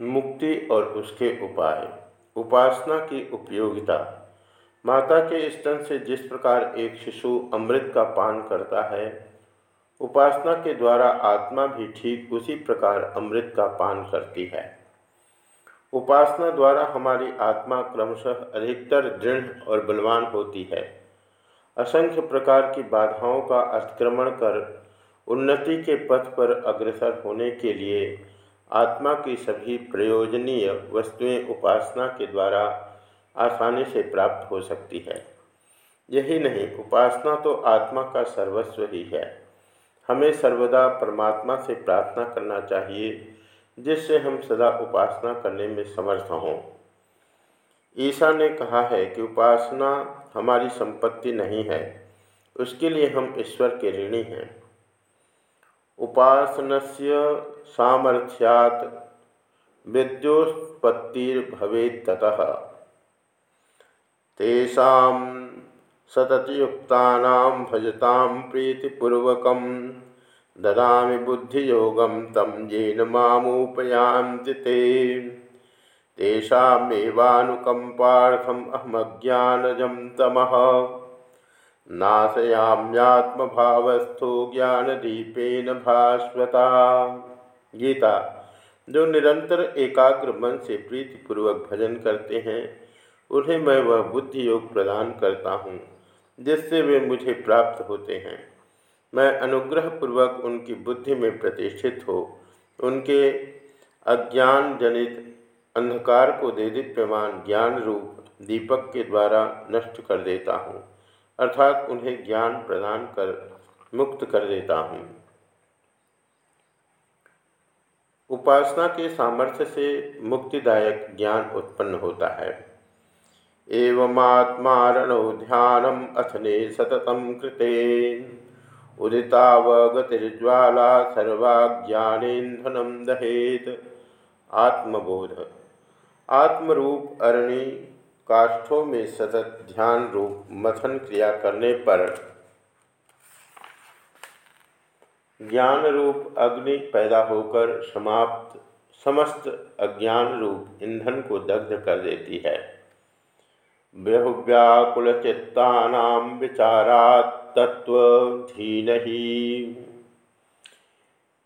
मुक्ति और उसके उपाय। उपासना की उपयोगिता। माता के स्तन से जिस प्रकार एक शिशु अमृत का पान करता है, उपासना के द्वारा आत्मा भी ठीक उसी प्रकार अमृत का पान करती है। उपासना द्वारा हमारी आत्मा क्रमशः अधिकतर दृढ़ और बलवान होती है। असंख्य प्रकार की बाधाओं का अतिक्रमण कर उन्नति के पथ पर अग्रसर होने के लिए आत्मा की सभी प्रयोजनीय वस्तुएँ उपासना के द्वारा आसानी से प्राप्त हो सकती है। यही नहीं, उपासना तो आत्मा का सर्वस्व ही है। हमें सर्वदा परमात्मा से प्रार्थना करना चाहिए, जिससे हम सदा उपासना करने में समर्थ हों। ईसा ने कहा है कि उपासना हमारी संपत्ति नहीं है, उसके लिए हम ईश्वर के ऋणी हैं। उपासनस्य सामर्थ्यात् विद्योत्पत्तिर्भवेत्ततः। तेषां सततयुक्तानां भजतां प्रीतिपूर्वकं ददामि बुद्धियोगं तं येन मामुपयान्ति ते। तेषामेवानुकम्पार्थम् अहमज्ञानजं तमः। नाशयाम्यात्मभावस्थो ज्ञानदीपेन भास्वता। गीता, जो निरंतर एकाग्र मन से प्रीतिपूर्वक भजन करते हैं, उन्हें मैं वह बुद्धि योग प्रदान करता हूँ, जिससे वे मुझे प्राप्त होते हैं। मैं अनुग्रह पूर्वक उनकी बुद्धि में प्रतिष्ठित हो, उनके अज्ञान जनित अंधकार को दे दीप्यमान ज्ञान रूप दीपक के द्वारा नष्ट कर देता हूँ। अर्थात उन्हें ज्ञान प्रदान कर, मुक्त कर देता हूँ। उपासना के सामर्थ्य से मुक्तिदायक ज्ञान उत्पन्न होता है। एवमात्मारणो ध्यानम अथने सततम कृते। उदितावगतिर्ज्वाला सर्वाज्ञानेन्धनम दहेत। आत्मबोध। आत्मरूप अरणि काष्ठों में सतत ध्यान रूप मथन क्रिया करने पर ज्ञान रूप अग्नि पैदा होकर समाप्त, समस्त अज्ञान रूप ईंधन को दग्ध कर देती है। बहुव्याकुल चित्ता विचारा तत्व धीन ही।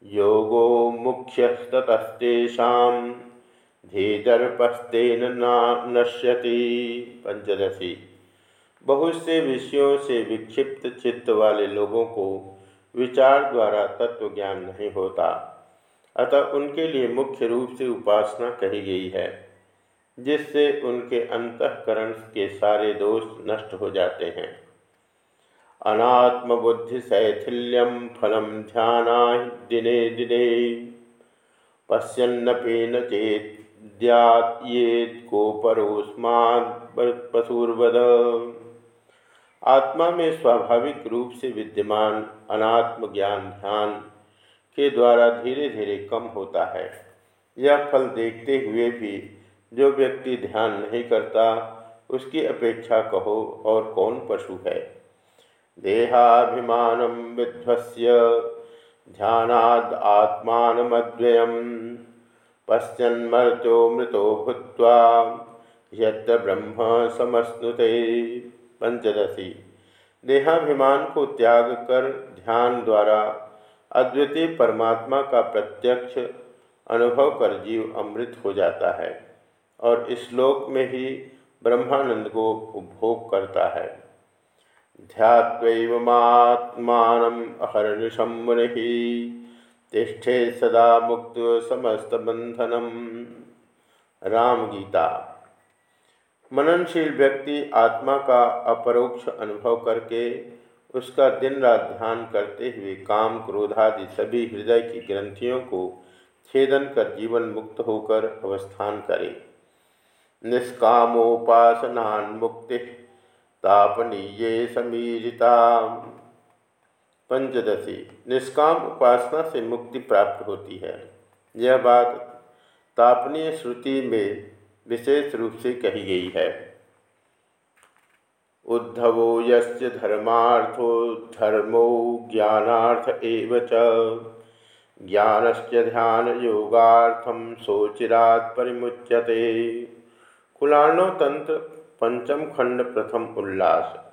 योगो मुख्यस्तस्तेषा धीदर्पस्तेन नश्यति, पंचदशी। बहुत से विषयों से विक्षिप्त चित्त वाले लोगों को विचार द्वारा तत्व ज्ञान नहीं होता। अतः उनके लिए मुख्य रूप से उपासना कही गई है, जिससे उनके अंतकरण के सारे दोष नष्ट हो जाते हैं। अनात्म बुद्धि शैथिल्यम फलम ध्याना दिने दिने। न चेत को पशुर्वद। आत्मा में स्वाभाविक रूप से विद्यमान अनात्म ज्ञान ध्यान के द्वारा धीरे धीरे कम होता है। यह फल देखते हुए भी जो व्यक्ति ध्यान नहीं करता, उसकी अपेक्षा कहो, और कौन पशु है? देहाभिमान विध्वस्य, ध्यानाद आत्मानमद्वयम्। पश्चन्मर्त्यो मृतो भूत्वा यत्र ब्रह्म समस्नुते पंचदशी देहाभिमान को त्याग कर ध्यान द्वारा अद्वितीय परमात्मा का प्रत्यक्ष अनुभव कर जीव अमृत हो जाता है और इस श्लोक में ही ब्रह्मानंद को उपभोग करता है। ध्यात्मात्मान अहर्निशम मुनि तिष्ठे सदा मुक्त समस्त बंधनम। राम गीता। मननशील व्यक्ति आत्मा का अपरोक्ष अनुभव करके उसका दिन रात ध्यान करते हुए काम क्रोधादि सभी हृदय की ग्रंथियों को छेदन कर जीवन मुक्त होकर अवस्थान करे। निष्कामोपासनान मुक्ति तापनीय समीरिता पंचदशी, निष्काम उपासना से मुक्ति प्राप्त होती है। यह बात तापनीय श्रुति में विशेष रूप से कही गई है। उद्धवो यस्य धर्मार्थो धर्मो ज्ञानार्थ एव ज्ञानस्य ध्यान योगार्थम सोचिरात परिमुच्यते। कुलाणो तंत्र पंचम खंड प्रथम उल्लास।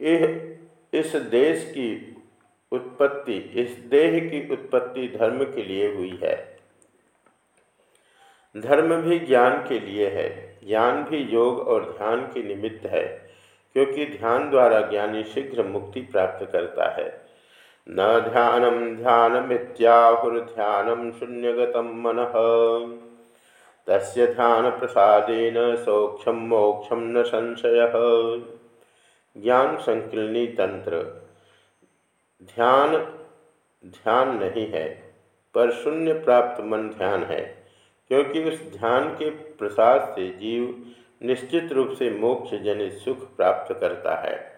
यह इस देश की उत्पत्ति, इस देह की उत्पत्ति धर्म के लिए हुई है। धर्म भी ज्ञान के लिए है। ज्ञान भी योग और ध्यान के निमित्त है, क्योंकि ध्यान द्वारा ज्ञानी शीघ्र मुक्ति प्राप्त करता है। न ध्यानम ध्यानमित्याहुर्ध्यानम शून्यगत मन। तस्य ध्यान प्रसादेन सौक्षम मोक्षम न संशय। ज्ञान संकीर्णी तंत्र ध्यान ध्यान नहीं है, पर शून्य प्राप्त मन ध्यान है, क्योंकि उस ध्यान के प्रसाद से जीव निश्चित रूप से मोक्ष जनित सुख प्राप्त करता है।